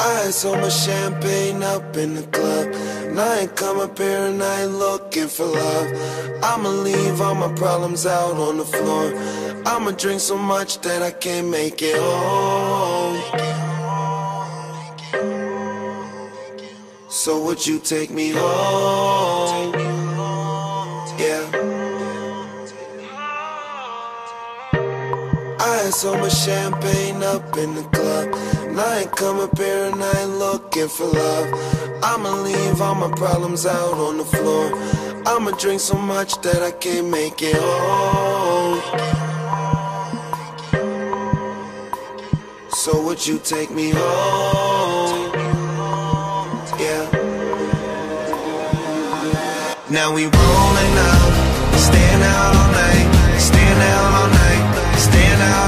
I had so much champagne up in the club. And I ain't come up here and I ain't looking for love. I'ma leave all my problems out on the floor. I'ma drink so much that I can't make it home. So would you take me home? I had so much champagne up in the club. And I ain't come up here and I ain't looking for love. I'ma leave all my problems out on the floor. I'ma drink so much that I can't make it home. So would you take me home? Yeah. Now we rolling out, staying out all night, staying out all night, staying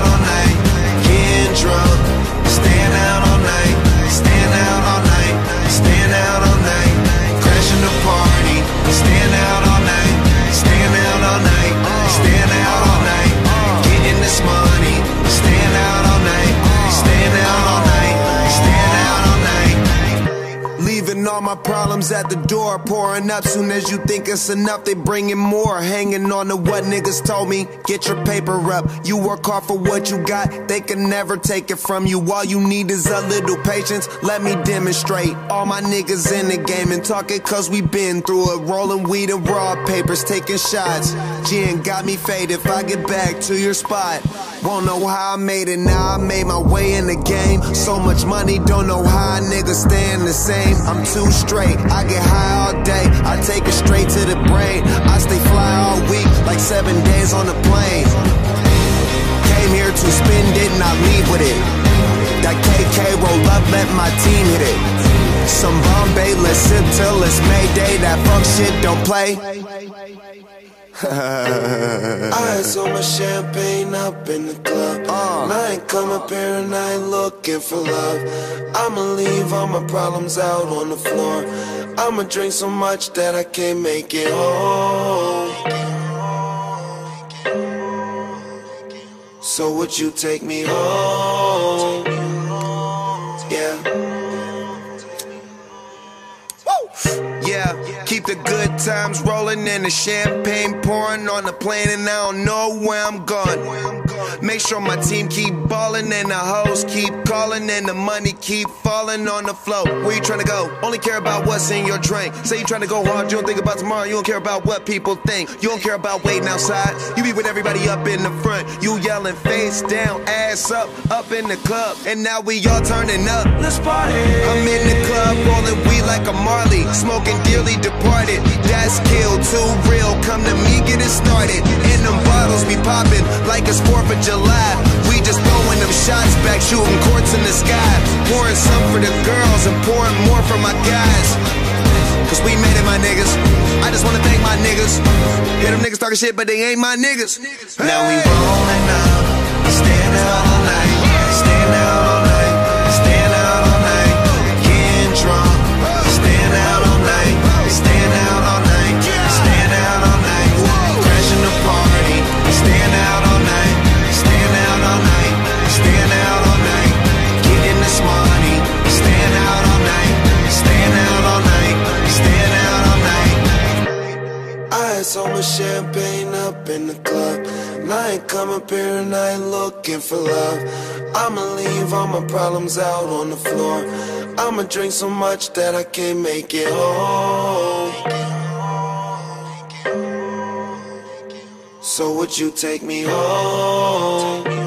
my problems at the door, pouring up. Soon as you think it's enough, they bringing more. Hanging on to what niggas told me. Get your paper up. You work hard for what you got, they can never take it from you. All you need is a little patience. Let me demonstrate. All my niggas in the game and talking cause we been through it. Rolling weed and raw papers, taking shots. Gin got me faded. If I get back to your spot, won't know how I made it. Now I made my way in the game. So much money, don't know how a nigga staying the same. I'm too straight. I get high all day. I take it straight to the brain. I stay fly all week, like seven days on the plane. Came here to spend it not leave with it. That KK roll up, let my team hit it. Some Bombay, let's sip till it's Mayday. That fuck shit don't play. I had so much champagne up in the club. Ah. And I ain't come up here and I ain't looking for love. I'ma leave all my problems out on the floor. I'ma drink so much that I can't make it home. So would you take me home? Yeah, keep the good times rolling and the champagne pouring on the plane, and I don't know where I'm going. Make sure my team keep balling and the hoes keep calling and the money keep falling on the floor. Where you trying to go? Only care about what's in your drink. Say you trying to go hard, you don't think about tomorrow. You don't care about what people think. You don't care about waiting outside. You be with everybody up in the front. You yelling face down, ass up, up in the club, and now we all turning up. Let's party. I'm in the club rolling weed like a Marley, smoking dearly departed. That's kill too real. Come to me, get it started. And them bottles be popping like it's 4th of July. We just throwing them shots back, shooting courts in the sky. Pouring some for the girls and pouring more for my guys. Cause we made it, my niggas. I just wanna thank my niggas. Yeah, them niggas talking shit, but they ain't my niggas. Now we rolling up, much champagne up in the club. And I ain't come up here and I ain't looking for love. I'ma leave all my problems out on the floor. I'ma drink so much that I can't make it home. So would you take me home?